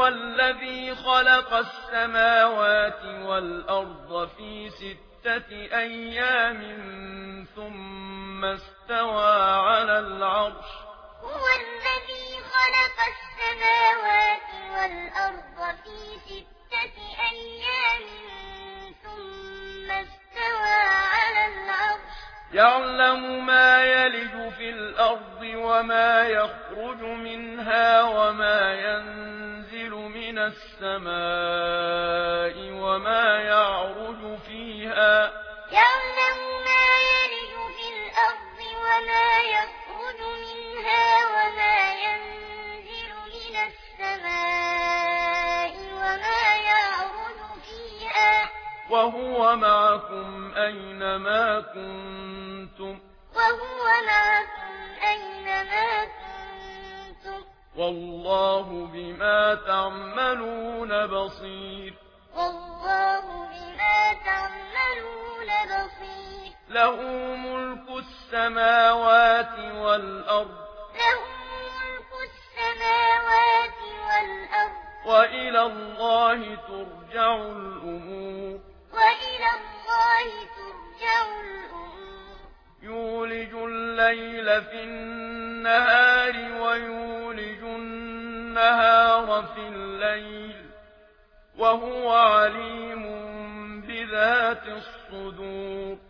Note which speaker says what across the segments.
Speaker 1: هو الذي خلق السماوات والأرض في ستة أيام ثم استوى على العرش.
Speaker 2: هو الذي خلق السماوات والأرض في ستة أيام ثم استوى على العرش.
Speaker 1: يعلم ما يلج في الأرض وما يخرج منها وما ينزل السماء وما يعرج فيها.
Speaker 2: يعلم ما يلج في الأرض وما يخرج منها وما ينزل من السماء وما يعرج فيها.
Speaker 1: وهو معكم أينما كنتم. له ملك السماوات والأرض
Speaker 2: له ملك السماوات والأرض
Speaker 1: وإلى الله ترجع الأمور
Speaker 2: وإلى الله ترجع الأمور
Speaker 1: يولج الليل في النهار ويولج النهار في الليل وهو عليم بذات الصدور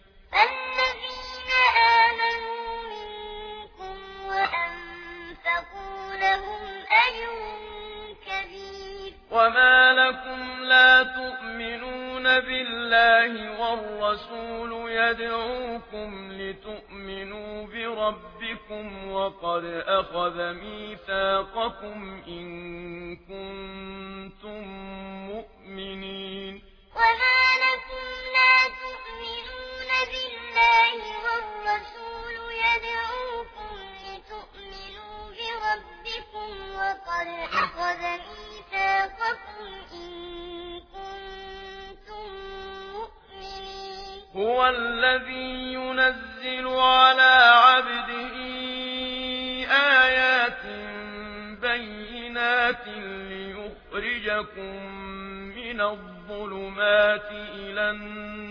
Speaker 2: لهم
Speaker 1: وما لكم لا تؤمنون بالله والرسول يدعوكم لتؤمنوا بربكم وقد أخذ ميثاقكم إن كنتم مؤمنين
Speaker 2: وما لكم لا
Speaker 1: هو الذي ينزل على عبده آيات بينات ليخرجكم من الظلمات إلى
Speaker 2: النار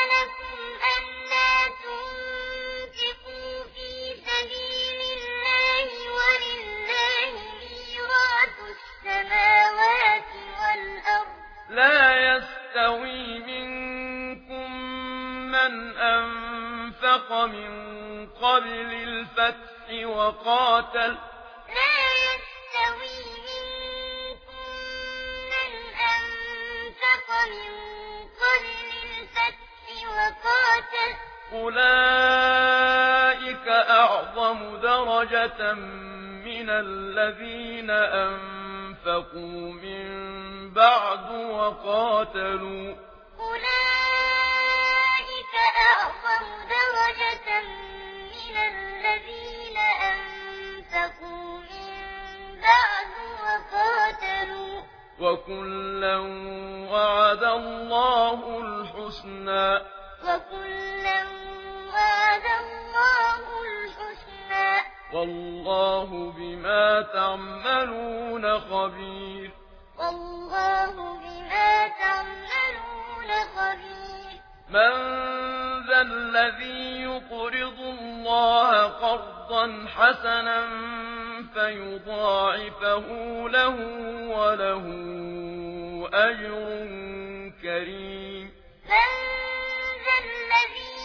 Speaker 1: أنفق من قبل الفتح وقاتل
Speaker 2: ما يستوي منكم من أنفق من قبل الفتح وقاتل
Speaker 1: أولئك أعظم درجة من الذين أنفقوا من بعد وقاتلوا وَكُلًّا وَعَدَ اللَّهُ الْحُسْنَى
Speaker 2: وَكُلًّا وَعَدَ اللَّهُ الْحُسْنَى
Speaker 1: وَاللَّهُ بِمَا تَعْمَلُونَ خَبِيرٌ
Speaker 2: وَاللَّهُ بِمَا تَعْمَلُونَ خَبِيرٌ
Speaker 1: مَن ذَا الَّذِي قرضا حسنا فيضاعفه له وله أجر كريم.
Speaker 2: من ذا الذي